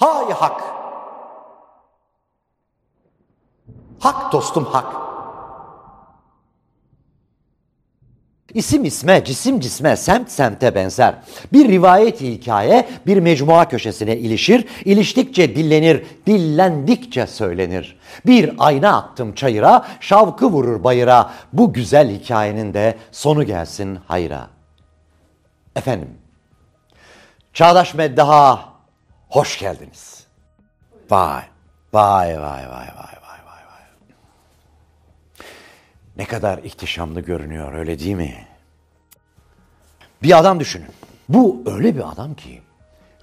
Hay hak. Hak dostum hak. İsim isme, cisim cisme, semt semte benzer. Bir rivayet hikaye bir mecmua köşesine ilişir, iliştikçe dillenir, dillendikçe söylenir. Bir ayna attım çayıra, şavkı vurur bayıra. Bu güzel hikayenin de sonu gelsin hayra. Efendim, Çağdaş Meddaha hoş geldiniz. Vay, vay, vay, vay, vay, vay, vay, vay. Ne kadar ihtişamlı görünüyor öyle değil mi? Bir adam düşünün. Bu öyle bir adam ki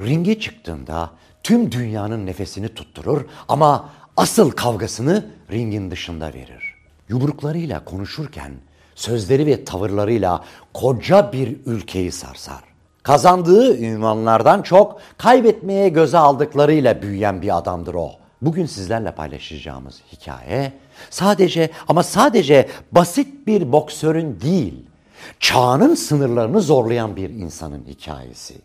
ringe çıktığında tüm dünyanın nefesini tutturur ama asıl kavgasını ringin dışında verir. Yumruklarıyla konuşurken sözleri ve tavırlarıyla koca bir ülkeyi sarsar. Kazandığı ünvanlardan çok kaybetmeye göze aldıklarıyla büyüyen bir adamdır o. Bugün sizlerle paylaşacağımız hikaye sadece ama sadece basit bir boksörün değil, çağının sınırlarını zorlayan bir insanın hikayesi.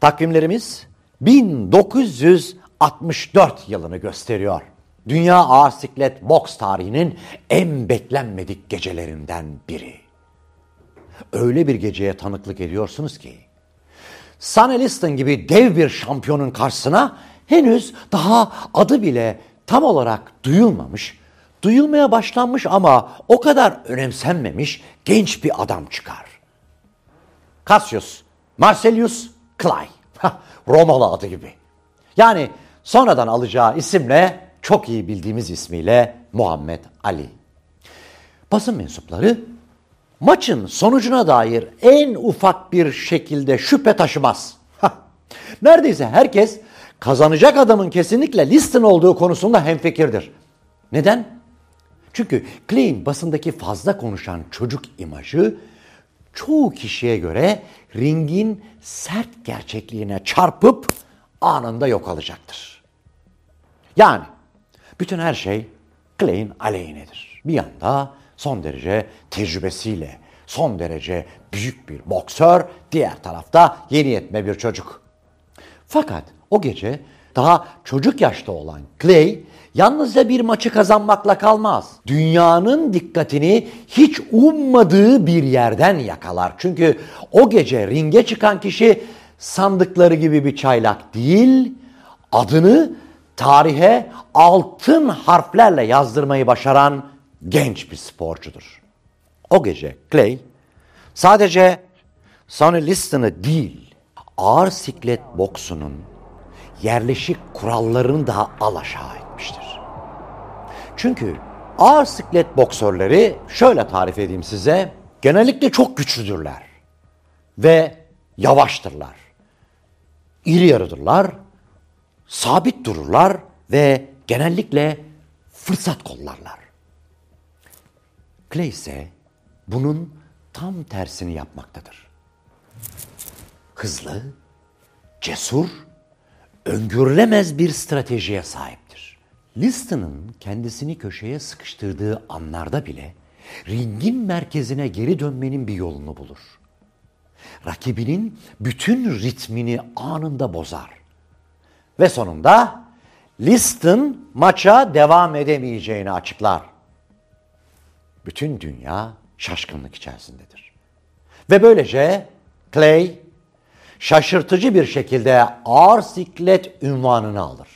Takvimlerimiz 1964 yılını gösteriyor. Dünya ağır siklet boks tarihinin en beklenmedik gecelerinden biri. Öyle bir geceye tanıklık ediyorsunuz ki Sonny Liston gibi dev bir şampiyonun karşısına henüz daha adı bile tam olarak duyulmamış, duyulmaya başlanmış ama o kadar önemsenmemiş genç bir adam çıkar. Cassius Marcellus Clay. Romalı adı gibi. Yani sonradan alacağı isimle çok iyi bildiğimiz ismiyle Muhammed Ali. Basın mensupları maçın sonucuna dair en ufak bir şekilde şüphe taşımaz. Neredeyse herkes kazanacak adamın kesinlikle Liston olduğu konusunda hemfikirdir. Neden? Çünkü Clay'in basındaki fazla konuşan çocuk imajı çoğu kişiye göre ringin sert gerçekliğine çarpıp anında yok alacaktır. Yani bütün her şey Clay'in aleyhinedir. Bir yanda son derece tecrübesiyle, son derece büyük bir boksör, diğer tarafta yeni yetme bir çocuk. Fakat o gece daha çocuk yaşta olan Clay yalnızca bir maçı kazanmakla kalmaz. Dünyanın dikkatini hiç ummadığı bir yerden yakalar. Çünkü o gece ringe çıkan kişi sandıkları gibi bir çaylak değil, adını tarihe altın harflerle yazdırmayı başaran genç bir sporcudur. O gece Clay sadece Sonny Liston'ı değil, ağır siklet boksunun yerleşik kurallarını da alaşağı etmiştir. Çünkü ağır siklet boksörleri şöyle tarif edeyim size, genellikle çok güçlüdürler ve yavaştırlar. İri yarıdırlar, sabit dururlar ve genellikle fırsat kollarlar. Clay ise bunun tam tersini yapmaktadır. Hızlı, cesur, öngörülemez bir stratejiye sahiptir. Liston'ın kendisini köşeye sıkıştırdığı anlarda bile ringin merkezine geri dönmenin bir yolunu bulur. Rakibinin bütün ritmini anında bozar. Ve sonunda Liston maça devam edemeyeceğini açıklar. Bütün dünya şaşkınlık içerisindedir. Ve böylece Clay şaşırtıcı bir şekilde ağır siklet ünvanını alır.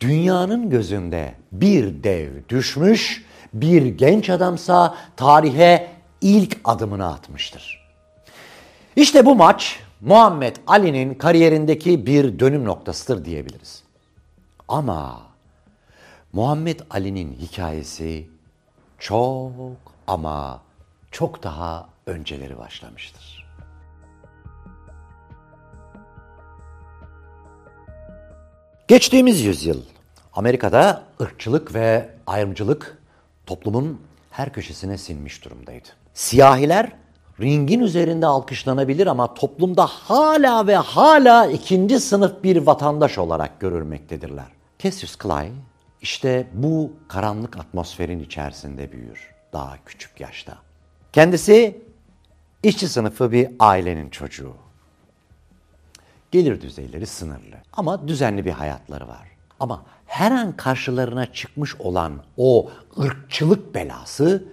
Dünyanın gözünde bir dev düşmüş, bir genç adamsa tarihe ilk adımını atmıştır. İşte bu maç Muhammed Ali'nin kariyerindeki bir dönüm noktasıdır diyebiliriz. Ama Muhammed Ali'nin hikayesi çok ama çok daha önceleri başlamıştır. Geçtiğimiz yüzyıl Amerika'da ırkçılık ve ayrımcılık toplumun her köşesine sinmiş durumdaydı. Siyahiler ringin üzerinde alkışlanabilir ama toplumda hala ve hala ikinci sınıf bir vatandaş olarak görülmektedirler. Cassius Clay işte bu karanlık atmosferin içerisinde büyür daha küçük yaşta. Kendisi işçi sınıfı bir ailenin çocuğu. Gelir düzeyleri sınırlı ama düzenli bir hayatları var. Ama her an karşılarına çıkmış olan o ırkçılık belası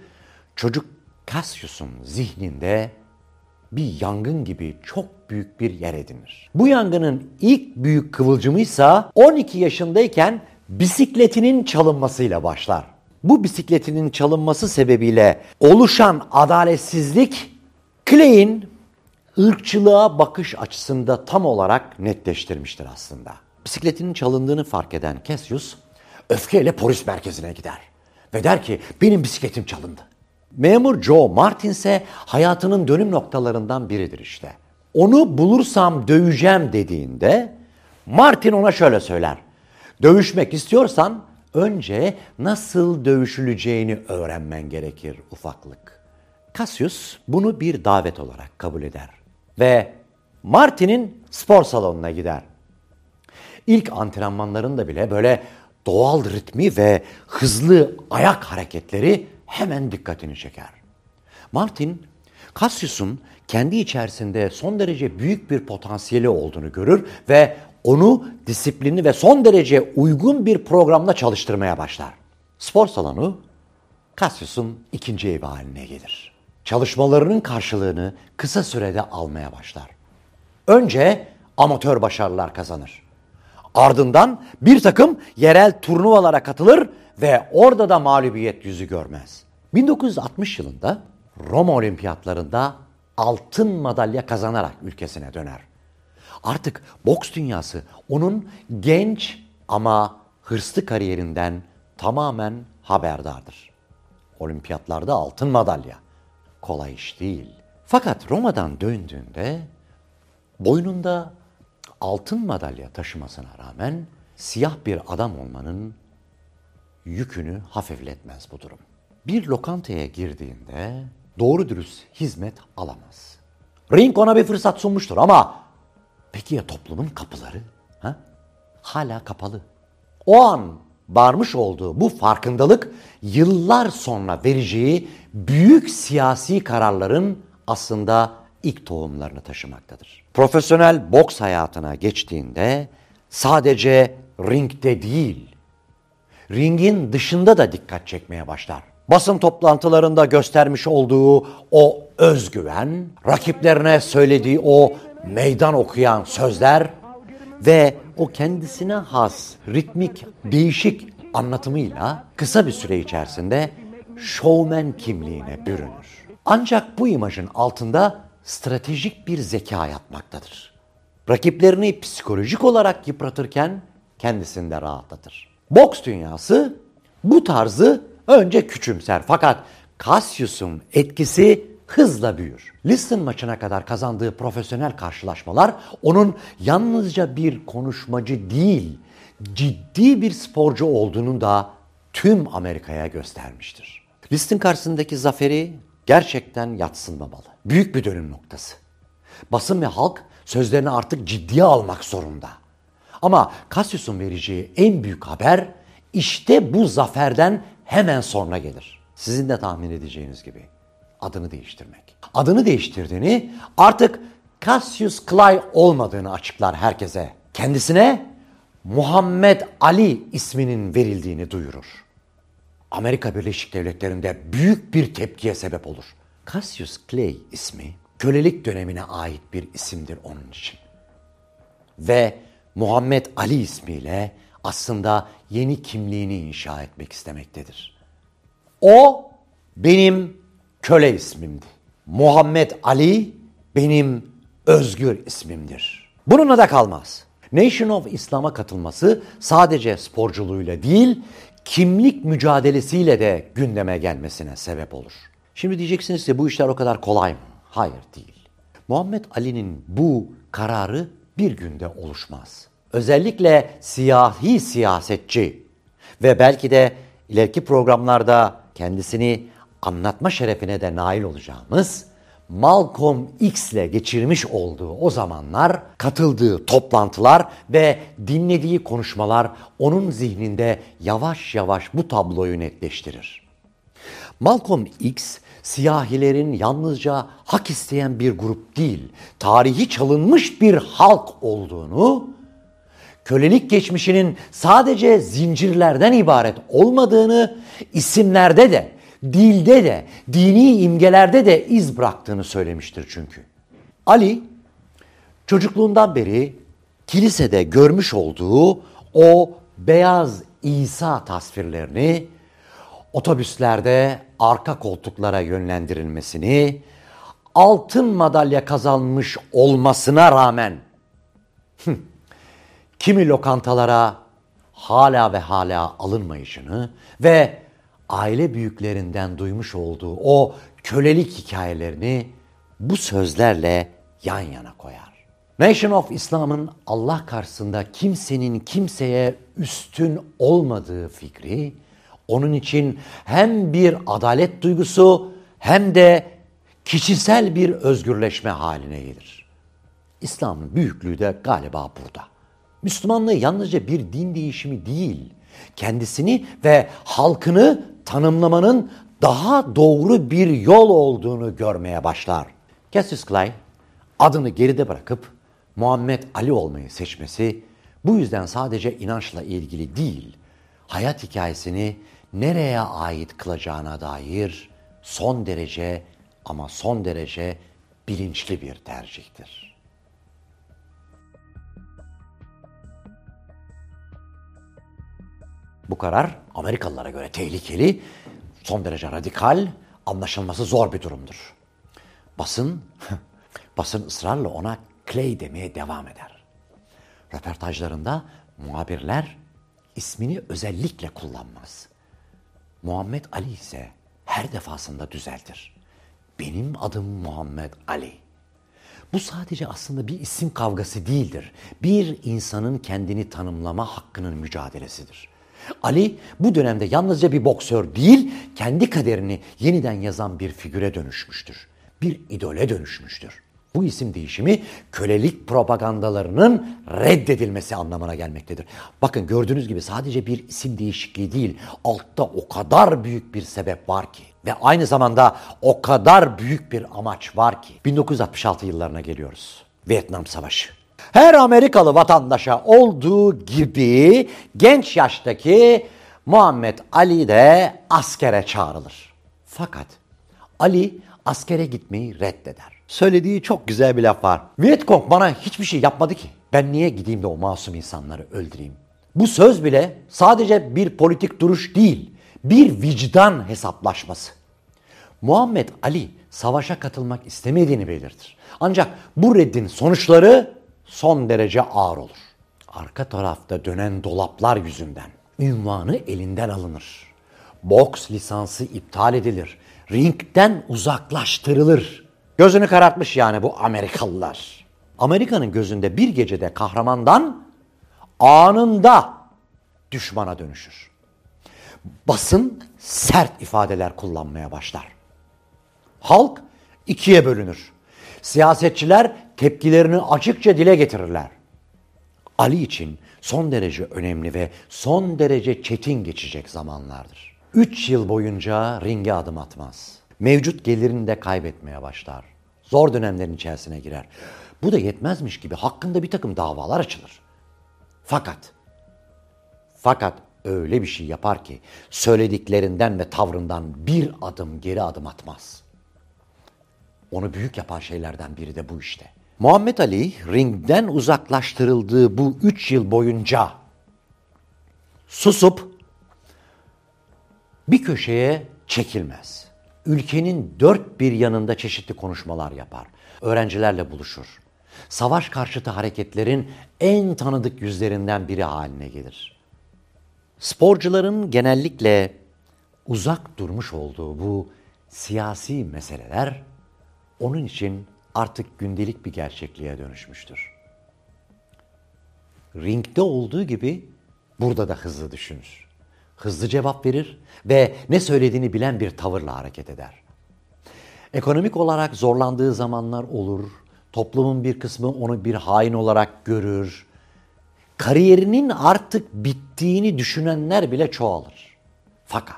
çocuk Cassius'un zihninde bir yangın gibi çok büyük bir yer edinir. Bu yangının ilk büyük kıvılcımıysa 12 yaşındayken bisikletinin çalınmasıyla başlar. Bu bisikletinin çalınması sebebiyle oluşan adaletsizlik Clay'in ırkçılığa bakış açısında tam olarak netleştirmiştir aslında. Bisikletinin çalındığını fark eden Cassius öfkeyle polis merkezine gider ve der ki benim bisikletim çalındı. Memur Joe Martin ise hayatının dönüm noktalarından biridir işte. Onu bulursam döveceğim dediğinde Martin ona şöyle söyler. Dövüşmek istiyorsan önce nasıl dövüşüleceğini öğrenmen gerekir ufaklık. Cassius bunu bir davet olarak kabul eder ve Martin'in spor salonuna gider. İlk antrenmanlarında bile böyle doğal ritmi ve hızlı ayak hareketleri hemen dikkatini çeker. Martin, Cassius'un kendi içerisinde son derece büyük bir potansiyeli olduğunu görür ve onu disiplinli ve son derece uygun bir programla çalıştırmaya başlar. Spor salonu Cassius'un ikinci evi haline gelir. Çalışmalarının karşılığını kısa sürede almaya başlar. Önce amatör başarılar kazanır. Ardından bir takım yerel turnuvalara katılır ve orada da mağlubiyet yüzü görmez. 1960 yılında Roma Olimpiyatlarında altın madalya kazanarak ülkesine döner. Artık boks dünyası onun genç ama hırslı kariyerinden tamamen haberdardır. Olimpiyatlarda altın madalya. Kolay iş değil. Fakat Roma'dan döndüğünde boynunda altın madalya taşımasına rağmen siyah bir adam olmanın yükünü hafifletmez bu durum. Bir lokantaya girdiğinde doğru dürüst hizmet alamaz. Ring ona bir fırsat sunmuştur ama peki ya toplumun kapıları? Ha? Hala kapalı. O an varmış olduğu bu farkındalık yıllar sonra vereceği büyük siyasi kararların aslında ilk tohumlarını taşımaktadır. Profesyonel boks hayatına geçtiğinde sadece ringde değil, ringin dışında da dikkat çekmeye başlar. Basın toplantılarında göstermiş olduğu o özgüven, rakiplerine söylediği o meydan okuyan sözler ve o kendisine has, ritmik, değişik anlatımıyla kısa bir süre içerisinde şovmen kimliğine bürünür. Ancak bu imajın altında stratejik bir zeka yatmaktadır. Rakiplerini psikolojik olarak yıpratırken kendisini de rahatlatır. Boks dünyası bu tarzı önce küçümser fakat Cassius'un etkisi hızla büyür. Liston maçına kadar kazandığı profesyonel karşılaşmalar onun yalnızca bir konuşmacı değil, ciddi bir sporcu olduğunu da tüm Amerika'ya göstermiştir. Liston karşısındaki zaferi gerçekten yatsınmamalı. Büyük bir dönüm noktası. Basın ve halk sözlerini artık ciddiye almak zorunda. Ama Cassius'un vereceği en büyük haber işte bu zaferden hemen sonra gelir. Sizin de tahmin edeceğiniz gibi adını değiştirmek. Adını değiştirdiğini artık Cassius Clay olmadığını açıklar herkese. Kendisine Muhammed Ali isminin verildiğini duyurur. Amerika Birleşik Devletleri'nde büyük bir tepkiye sebep olur. Cassius Clay ismi kölelik dönemine ait bir isimdir onun için. Ve Muhammed Ali ismiyle aslında yeni kimliğini inşa etmek istemektedir. O benim köle ismimdi. Muhammed Ali benim özgür ismimdir. Bununla da kalmaz. Nation of İslam'a katılması sadece sporculuğuyla değil, kimlik mücadelesiyle de gündeme gelmesine sebep olur. Şimdi diyeceksiniz ki bu işler o kadar kolay mı? Hayır değil. Muhammed Ali'nin bu kararı bir günde oluşmaz. Özellikle siyahi siyasetçi ve belki de ileriki programlarda kendisini anlatma şerefine de nail olacağımız Malcolm X ile geçirmiş olduğu o zamanlar katıldığı toplantılar ve dinlediği konuşmalar onun zihninde yavaş yavaş bu tabloyu netleştirir. Malcolm X siyahilerin yalnızca hak isteyen bir grup değil, tarihi çalınmış bir halk olduğunu, kölelik geçmişinin sadece zincirlerden ibaret olmadığını, isimlerde de, dilde de, dini imgelerde de iz bıraktığını söylemiştir çünkü. Ali, çocukluğundan beri kilisede görmüş olduğu o beyaz İsa tasvirlerini otobüslerde arka koltuklara yönlendirilmesini, altın madalya kazanmış olmasına rağmen kimi lokantalara hala ve hala alınmayışını ve aile büyüklerinden duymuş olduğu o kölelik hikayelerini bu sözlerle yan yana koyar. Nation of Islam'ın Allah karşısında kimsenin kimseye üstün olmadığı fikri onun için hem bir adalet duygusu hem de kişisel bir özgürleşme haline gelir. İslam'ın büyüklüğü de galiba burada. Müslümanlığı yalnızca bir din değişimi değil, kendisini ve halkını tanımlamanın daha doğru bir yol olduğunu görmeye başlar. Cassius Clay adını geride bırakıp Muhammed Ali olmayı seçmesi bu yüzden sadece inançla ilgili değil, hayat hikayesini nereye ait kılacağına dair son derece ama son derece bilinçli bir tercihtir. Bu karar Amerikalılara göre tehlikeli, son derece radikal, anlaşılması zor bir durumdur. Basın, basın ısrarla ona Clay demeye devam eder. Röportajlarında muhabirler ismini özellikle kullanmaz. Muhammed Ali ise her defasında düzeltir. Benim adım Muhammed Ali. Bu sadece aslında bir isim kavgası değildir. Bir insanın kendini tanımlama hakkının mücadelesidir. Ali bu dönemde yalnızca bir boksör değil, kendi kaderini yeniden yazan bir figüre dönüşmüştür. Bir idole dönüşmüştür. Bu isim değişimi kölelik propagandalarının reddedilmesi anlamına gelmektedir. Bakın gördüğünüz gibi sadece bir isim değişikliği değil, altta o kadar büyük bir sebep var ki ve aynı zamanda o kadar büyük bir amaç var ki. 1966 yıllarına geliyoruz. Vietnam Savaşı. Her Amerikalı vatandaşa olduğu gibi genç yaştaki Muhammed Ali de askere çağrılır. Fakat Ali askere gitmeyi reddeder. Söylediği çok güzel bir laf var. Vietcong bana hiçbir şey yapmadı ki. Ben niye gideyim de o masum insanları öldüreyim? Bu söz bile sadece bir politik duruş değil, bir vicdan hesaplaşması. Muhammed Ali savaşa katılmak istemediğini belirtir. Ancak bu reddin sonuçları son derece ağır olur. Arka tarafta dönen dolaplar yüzünden ünvanı elinden alınır. Boks lisansı iptal edilir. Ringden uzaklaştırılır. Gözünü karartmış yani bu Amerikalılar. Amerika'nın gözünde bir gecede kahramandan anında düşmana dönüşür. Basın sert ifadeler kullanmaya başlar. Halk ikiye bölünür. Siyasetçiler tepkilerini açıkça dile getirirler. Ali için son derece önemli ve son derece çetin geçecek zamanlardır. Üç yıl boyunca ringe adım atmaz. Mevcut gelirini de kaybetmeye başlar. Zor dönemlerin içerisine girer. Bu da yetmezmiş gibi hakkında bir takım davalar açılır. Fakat, fakat öyle bir şey yapar ki söylediklerinden ve tavrından bir adım geri adım atmaz. Onu büyük yapan şeylerden biri de bu işte. Muhammed Ali ringden uzaklaştırıldığı bu üç yıl boyunca susup bir köşeye çekilmez. Ülkenin dört bir yanında çeşitli konuşmalar yapar. Öğrencilerle buluşur. Savaş karşıtı hareketlerin en tanıdık yüzlerinden biri haline gelir. Sporcuların genellikle uzak durmuş olduğu bu siyasi meseleler onun için artık gündelik bir gerçekliğe dönüşmüştür. Ringde olduğu gibi burada da hızlı düşünür. Hızlı cevap verir ve ne söylediğini bilen bir tavırla hareket eder. Ekonomik olarak zorlandığı zamanlar olur. Toplumun bir kısmı onu bir hain olarak görür. Kariyerinin artık bittiğini düşünenler bile çoğalır. Fakat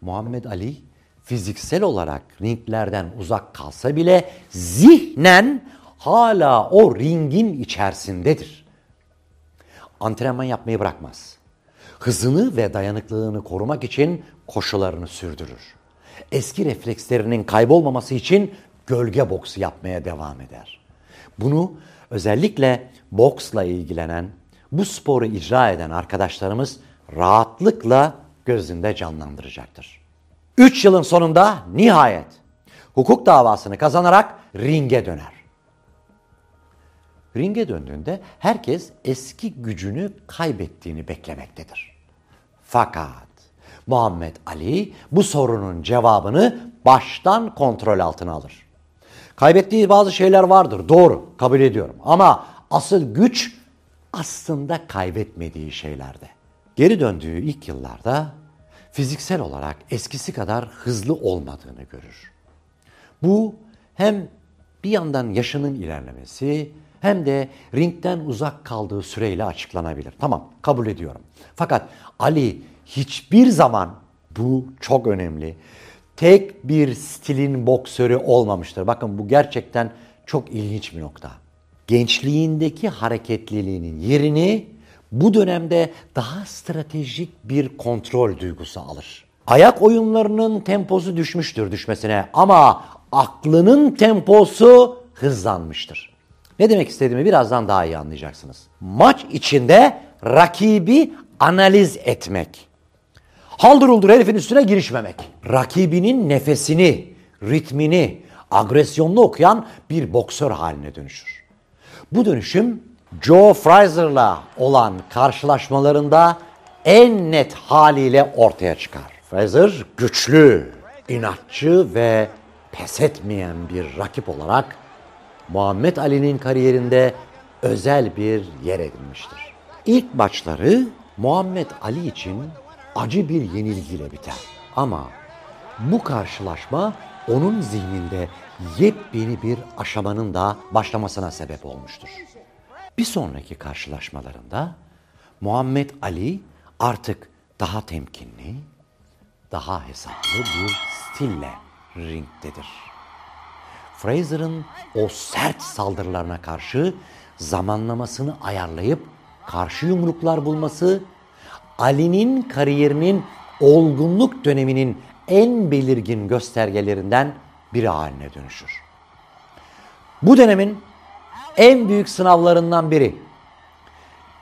Muhammed Ali fiziksel olarak ringlerden uzak kalsa bile zihnen hala o ringin içerisindedir. Antrenman yapmayı bırakmaz. Hızını ve dayanıklılığını korumak için koşularını sürdürür. Eski reflekslerinin kaybolmaması için gölge boksu yapmaya devam eder. Bunu özellikle boksla ilgilenen, bu sporu icra eden arkadaşlarımız rahatlıkla gözünde canlandıracaktır. 3 yılın sonunda nihayet hukuk davasını kazanarak ringe döner. Ringe döndüğünde herkes eski gücünü kaybettiğini beklemektedir. Fakat Muhammed Ali bu sorunun cevabını baştan kontrol altına alır. Kaybettiği bazı şeyler vardır doğru kabul ediyorum ama asıl güç aslında kaybetmediği şeylerde. Geri döndüğü ilk yıllarda fiziksel olarak eskisi kadar hızlı olmadığını görür. Bu hem bir yandan yaşının ilerlemesi hem de ringden uzak kaldığı süreyle açıklanabilir. Tamam kabul ediyorum. Fakat Ali hiçbir zaman bu çok önemli. Tek bir stilin boksörü olmamıştır. Bakın bu gerçekten çok ilginç bir nokta. Gençliğindeki hareketliliğinin yerini bu dönemde daha stratejik bir kontrol duygusu alır. Ayak oyunlarının temposu düşmüştür düşmesine ama aklının temposu hızlanmıştır. Ne demek istediğimi birazdan daha iyi anlayacaksınız. Maç içinde rakibi analiz etmek. Haldır uldur herifin üstüne girişmemek. Rakibinin nefesini, ritmini, agresyonunu okuyan bir boksör haline dönüşür. Bu dönüşüm Joe Frazier'la olan karşılaşmalarında en net haliyle ortaya çıkar. Frazier güçlü, inatçı ve pes etmeyen bir rakip olarak Muhammed Ali'nin kariyerinde özel bir yer edinmiştir. İlk maçları Muhammed Ali için acı bir yenilgiyle biter. Ama bu karşılaşma onun zihninde yepyeni bir aşamanın da başlamasına sebep olmuştur. Bir sonraki karşılaşmalarında Muhammed Ali artık daha temkinli, daha hesaplı bir stille ringdedir. Frazier'ın o sert saldırılarına karşı zamanlamasını ayarlayıp karşı yumruklar bulması Ali'nin kariyerinin olgunluk döneminin en belirgin göstergelerinden biri haline dönüşür. Bu dönemin en büyük sınavlarından biri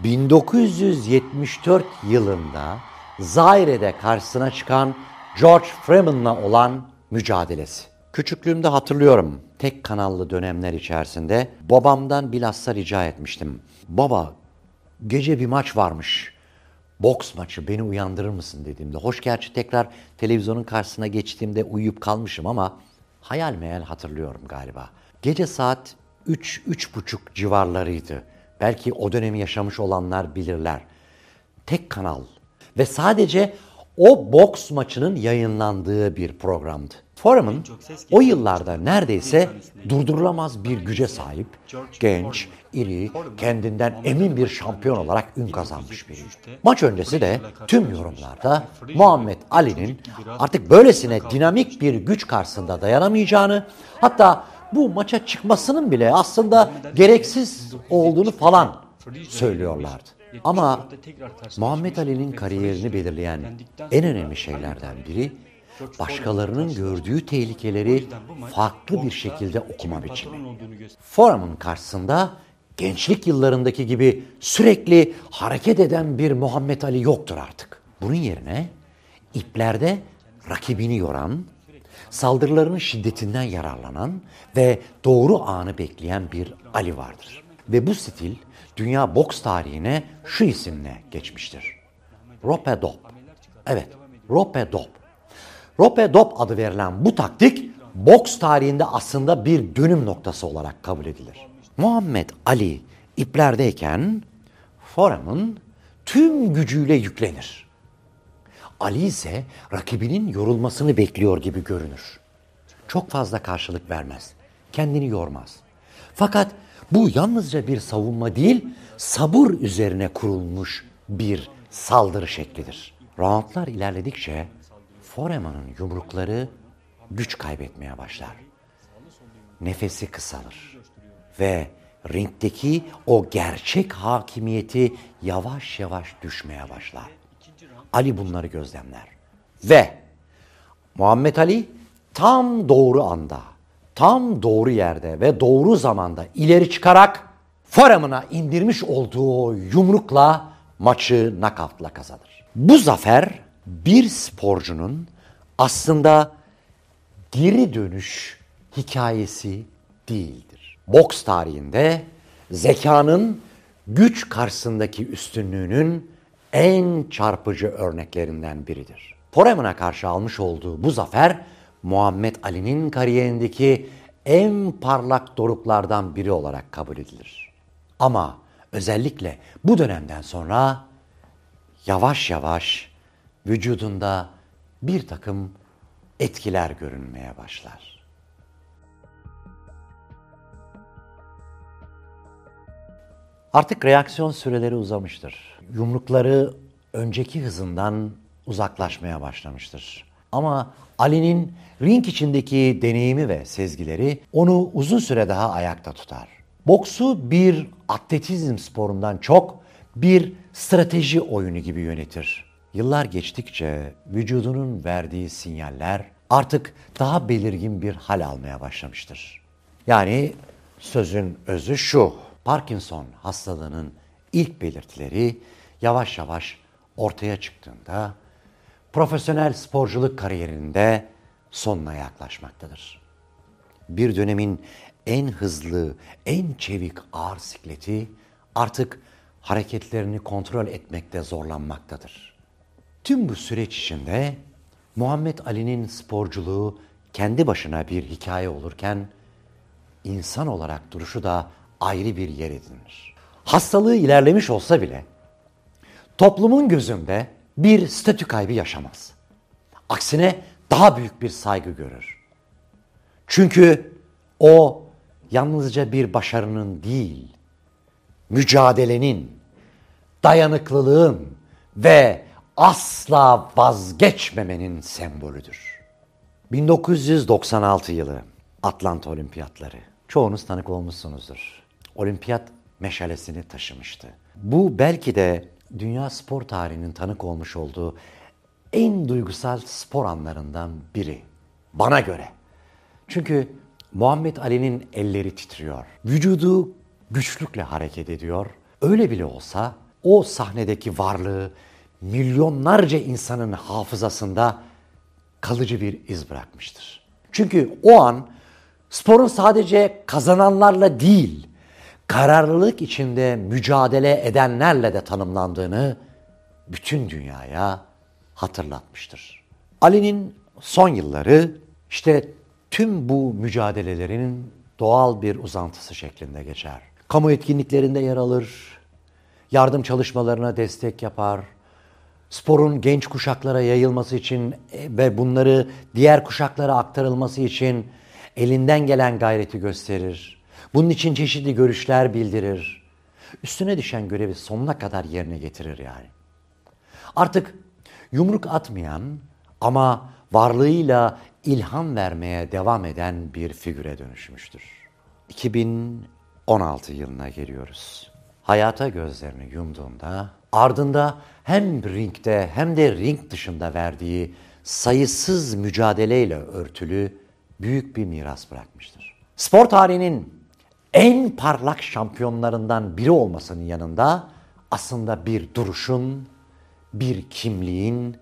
1974 yılında Zaire'de karşısına çıkan George Freeman'la olan mücadelesi. Küçüklüğümde hatırlıyorum tek kanallı dönemler içerisinde babamdan bilhassa rica etmiştim. Baba gece bir maç varmış. Boks maçı beni uyandırır mısın dediğimde. Hoş gerçi tekrar televizyonun karşısına geçtiğimde uyuyup kalmışım ama hayal meyal hatırlıyorum galiba. Gece saat 3-3.30 civarlarıydı. Belki o dönemi yaşamış olanlar bilirler. Tek kanal ve sadece o boks maçının yayınlandığı bir programdı. Foreman o yıllarda neredeyse durdurulamaz bir güce sahip, genç, iri, kendinden emin bir şampiyon olarak ün kazanmış biri. Maç öncesi de tüm yorumlarda Muhammed Ali'nin artık böylesine dinamik bir güç karşısında dayanamayacağını, hatta bu maça çıkmasının bile aslında gereksiz olduğunu falan söylüyorlardı. Ama Muhammed Ali'nin kariyerini belirleyen en önemli şeylerden biri başkalarının gördüğü tehlikeleri farklı bir şekilde okuma biçimi. Foreman karşısında gençlik yıllarındaki gibi sürekli hareket eden bir Muhammed Ali yoktur artık. Bunun yerine iplerde rakibini yoran, saldırılarının şiddetinden yararlanan ve doğru anı bekleyen bir Ali vardır. Ve bu stil dünya boks tarihine şu isimle geçmiştir. Rope Dop. Evet, Rope Dop. Rope Dop adı verilen bu taktik boks tarihinde aslında bir dönüm noktası olarak kabul edilir. Muhammed Ali iplerdeyken Foreman tüm gücüyle yüklenir. Ali ise rakibinin yorulmasını bekliyor gibi görünür. Çok fazla karşılık vermez. Kendini yormaz. Fakat bu yalnızca bir savunma değil, sabır üzerine kurulmuş bir saldırı şeklidir. Roundlar ilerledikçe Foreman'ın yumrukları güç kaybetmeye başlar. Nefesi kısalır ve ringdeki o gerçek hakimiyeti yavaş yavaş düşmeye başlar. Ali bunları gözlemler. Ve Muhammed Ali tam doğru anda, tam doğru yerde ve doğru zamanda ileri çıkarak foramına indirmiş olduğu yumrukla maçı nakavtla kazanır. Bu zafer bir sporcunun aslında geri dönüş hikayesi değildir. Boks tarihinde zekanın güç karşısındaki üstünlüğünün en çarpıcı örneklerinden biridir. Foreman'a karşı almış olduğu bu zafer Muhammed Ali'nin kariyerindeki en parlak doruklardan biri olarak kabul edilir. Ama özellikle bu dönemden sonra yavaş yavaş vücudunda bir takım etkiler görünmeye başlar. Artık reaksiyon süreleri uzamıştır. Yumrukları önceki hızından uzaklaşmaya başlamıştır. Ama Ali'nin ring içindeki deneyimi ve sezgileri onu uzun süre daha ayakta tutar. Boksu bir atletizm sporundan çok bir strateji oyunu gibi yönetir. Yıllar geçtikçe vücudunun verdiği sinyaller artık daha belirgin bir hal almaya başlamıştır. Yani sözün özü şu. Parkinson hastalığının ilk belirtileri yavaş yavaş ortaya çıktığında profesyonel sporculuk kariyerinde sonuna yaklaşmaktadır. Bir dönemin en hızlı, en çevik ağır sikleti artık hareketlerini kontrol etmekte zorlanmaktadır. Tüm bu süreç içinde Muhammed Ali'nin sporculuğu kendi başına bir hikaye olurken insan olarak duruşu da ayrı bir yer edinir. Hastalığı ilerlemiş olsa bile toplumun gözünde bir statü kaybı yaşamaz. Aksine daha büyük bir saygı görür. Çünkü o yalnızca bir başarının değil, mücadelenin, dayanıklılığın ve asla vazgeçmemenin sembolüdür. 1996 yılı Atlanta Olimpiyatları. Çoğunuz tanık olmuşsunuzdur. Olimpiyat meşalesini taşımıştı. Bu belki de dünya spor tarihinin tanık olmuş olduğu en duygusal spor anlarından biri. Bana göre. Çünkü Muhammed Ali'nin elleri titriyor. Vücudu güçlükle hareket ediyor. Öyle bile olsa o sahnedeki varlığı milyonlarca insanın hafızasında kalıcı bir iz bırakmıştır. Çünkü o an sporun sadece kazananlarla değil, kararlılık içinde mücadele edenlerle de tanımlandığını bütün dünyaya hatırlatmıştır. Ali'nin son yılları işte tüm bu mücadelelerin doğal bir uzantısı şeklinde geçer. Kamu etkinliklerinde yer alır, yardım çalışmalarına destek yapar, sporun genç kuşaklara yayılması için e, ve bunları diğer kuşaklara aktarılması için elinden gelen gayreti gösterir. Bunun için çeşitli görüşler bildirir. Üstüne düşen görevi sonuna kadar yerine getirir yani. Artık yumruk atmayan ama varlığıyla ilham vermeye devam eden bir figüre dönüşmüştür. 2016 yılına geliyoruz. Hayata gözlerini yumduğunda ardında hem ringde hem de ring dışında verdiği sayısız mücadeleyle örtülü büyük bir miras bırakmıştır. Spor tarihinin en parlak şampiyonlarından biri olmasının yanında aslında bir duruşun, bir kimliğin,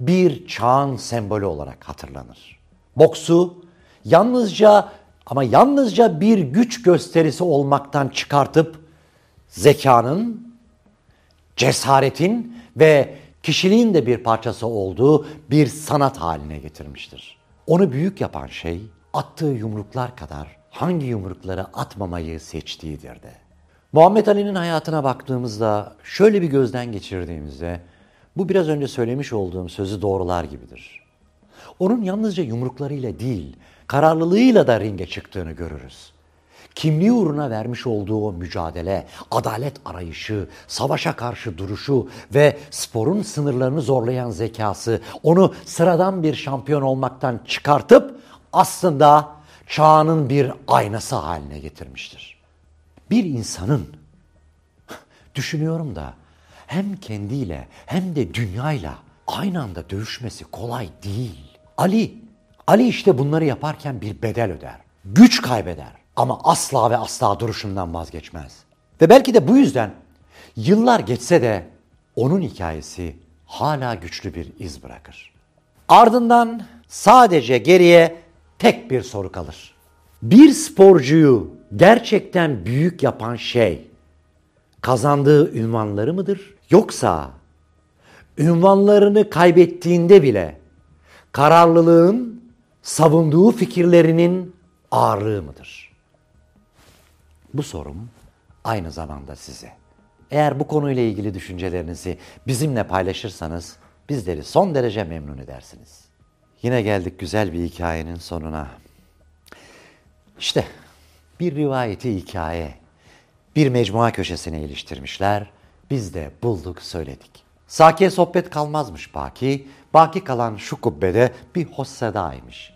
bir çağın sembolü olarak hatırlanır. Boksu yalnızca ama yalnızca bir güç gösterisi olmaktan çıkartıp zekanın, cesaretin ve kişiliğin de bir parçası olduğu bir sanat haline getirmiştir. Onu büyük yapan şey attığı yumruklar kadar hangi yumrukları atmamayı seçtiğidir de. Muhammed Ali'nin hayatına baktığımızda, şöyle bir gözden geçirdiğimizde bu biraz önce söylemiş olduğum sözü doğrular gibidir. Onun yalnızca yumruklarıyla değil, kararlılığıyla da ringe çıktığını görürüz. Kimliği uğruna vermiş olduğu mücadele, adalet arayışı, savaşa karşı duruşu ve sporun sınırlarını zorlayan zekası onu sıradan bir şampiyon olmaktan çıkartıp aslında çağının bir aynası haline getirmiştir. Bir insanın düşünüyorum da hem kendiyle hem de dünyayla aynı anda dövüşmesi kolay değil. Ali, Ali işte bunları yaparken bir bedel öder. Güç kaybeder ama asla ve asla duruşundan vazgeçmez. Ve belki de bu yüzden yıllar geçse de onun hikayesi hala güçlü bir iz bırakır. Ardından sadece geriye tek bir soru kalır. Bir sporcuyu gerçekten büyük yapan şey kazandığı ünvanları mıdır? Yoksa ünvanlarını kaybettiğinde bile kararlılığın savunduğu fikirlerinin ağırlığı mıdır? Bu sorum aynı zamanda size. Eğer bu konuyla ilgili düşüncelerinizi bizimle paylaşırsanız bizleri son derece memnun edersiniz. Yine geldik güzel bir hikayenin sonuna. İşte bir rivayeti hikaye. Bir mecmua köşesine iliştirmişler. Biz de bulduk söyledik. Sakiye sohbet kalmazmış Baki. Baki kalan şu kubbede bir hossedaymış.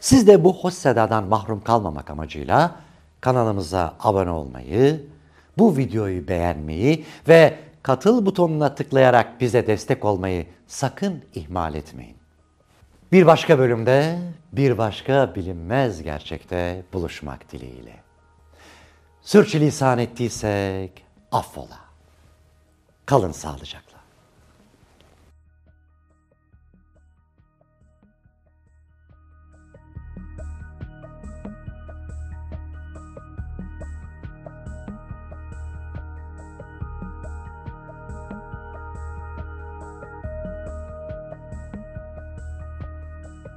Siz de bu hossedadan mahrum kalmamak amacıyla kanalımıza abone olmayı, bu videoyu beğenmeyi ve katıl butonuna tıklayarak bize destek olmayı sakın ihmal etmeyin. Bir başka bölümde bir başka bilinmez gerçekte buluşmak dileğiyle. Sürçülisan ettiysek affola. Kalın sağlıcakla.